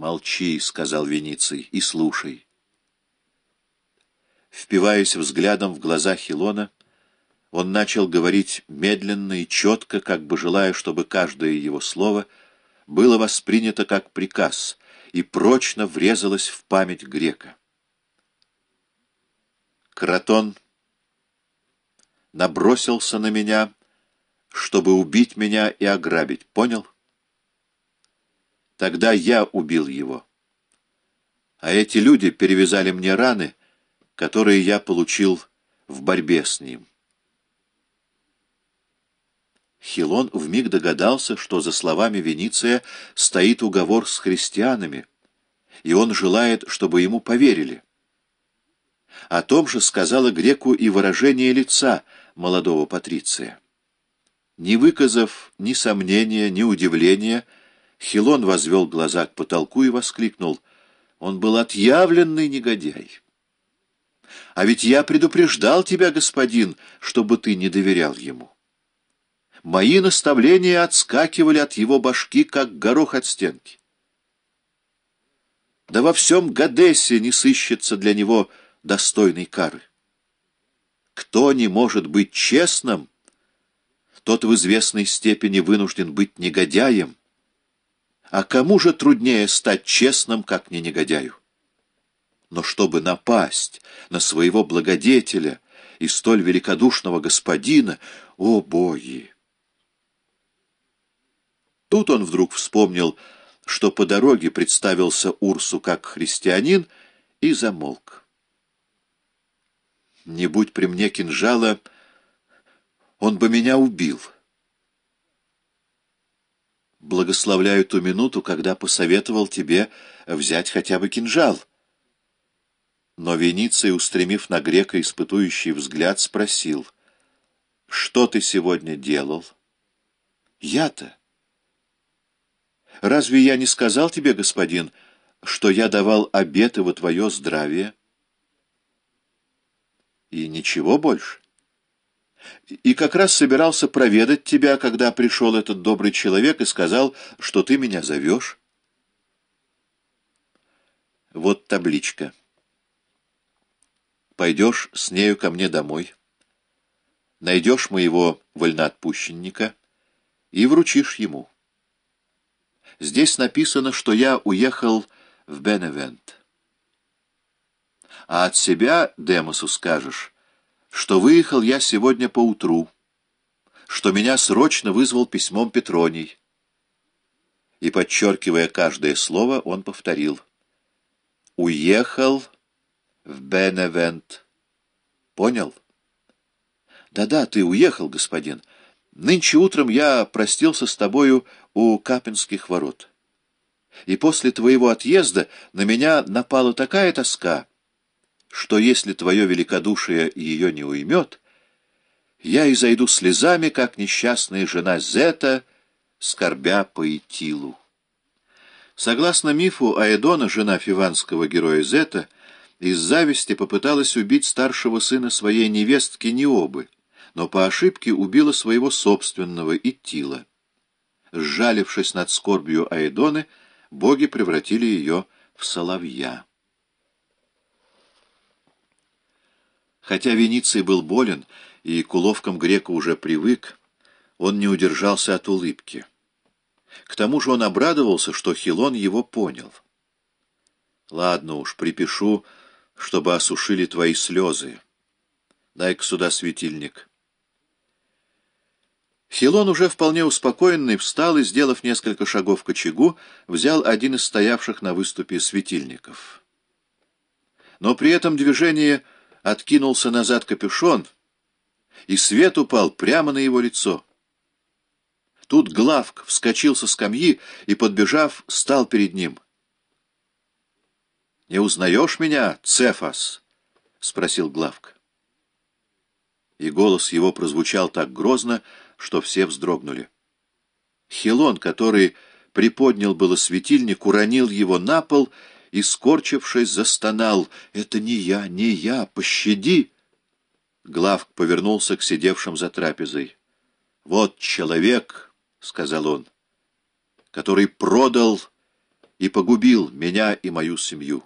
«Молчи», — сказал Вениций, — «и слушай». Впиваясь взглядом в глаза Хилона, он начал говорить медленно и четко, как бы желая, чтобы каждое его слово было воспринято как приказ и прочно врезалось в память грека. Кратон набросился на меня, чтобы убить меня и ограбить, понял? Тогда я убил его. А эти люди перевязали мне раны, которые я получил в борьбе с ним. Хилон вмиг догадался, что за словами Вениция стоит уговор с христианами, и он желает, чтобы ему поверили. О том же сказала греку и выражение лица молодого патриция. Не выказав ни сомнения, ни удивления, Хилон возвел глаза к потолку и воскликнул. Он был отъявленный негодяй. А ведь я предупреждал тебя, господин, чтобы ты не доверял ему. Мои наставления отскакивали от его башки, как горох от стенки. Да во всем Гадесе не сыщется для него достойной кары. Кто не может быть честным, тот в известной степени вынужден быть негодяем. А кому же труднее стать честным, как не негодяю? Но чтобы напасть на своего благодетеля и столь великодушного господина, о боги! Тут он вдруг вспомнил, что по дороге представился Урсу как христианин, и замолк. «Не будь при мне кинжала, он бы меня убил». «Благословляю ту минуту, когда посоветовал тебе взять хотя бы кинжал». Но Вениций, устремив на грека испытующий взгляд, спросил, «Что ты сегодня делал?» «Я-то?» Разве я не сказал тебе, господин, что я давал обеты во твое здравие? И ничего больше. И как раз собирался проведать тебя, когда пришел этот добрый человек и сказал, что ты меня зовешь. Вот табличка. Пойдешь с нею ко мне домой, найдешь моего вольноотпущенника и вручишь ему. Здесь написано, что я уехал в Беневент. А от себя Демосу скажешь, что выехал я сегодня поутру, что меня срочно вызвал письмом Петроний. И, подчеркивая каждое слово, он повторил. «Уехал в Беневент». Понял? «Да-да, ты уехал, господин». Нынче утром я простился с тобою у Капинских ворот. И после твоего отъезда на меня напала такая тоска, что если твое великодушие ее не уймет, я и зайду слезами, как несчастная жена Зета, скорбя по Итилу. Согласно мифу, Аэдона, жена фиванского героя Зета, из зависти попыталась убить старшего сына своей невестки Необы, но по ошибке убила своего собственного Итила. Сжалившись над скорбью Аэдоны, боги превратили ее в соловья. Хотя Вениций был болен и к уловкам грека уже привык, он не удержался от улыбки. К тому же он обрадовался, что Хилон его понял. «Ладно уж, припишу, чтобы осушили твои слезы. Дай-ка сюда светильник». Хилон, уже вполне успокоенный, встал и, сделав несколько шагов к очагу, взял один из стоявших на выступе светильников. Но при этом движении откинулся назад капюшон, и свет упал прямо на его лицо. Тут Главк вскочил со скамьи и, подбежав, стал перед ним. — Не узнаешь меня, Цефас? — спросил Главк. И голос его прозвучал так грозно, что все вздрогнули. Хилон, который приподнял было светильник, уронил его на пол и, скорчившись, застонал. «Это не я, не я, пощади!» Главк повернулся к сидевшим за трапезой. «Вот человек», — сказал он, — «который продал и погубил меня и мою семью.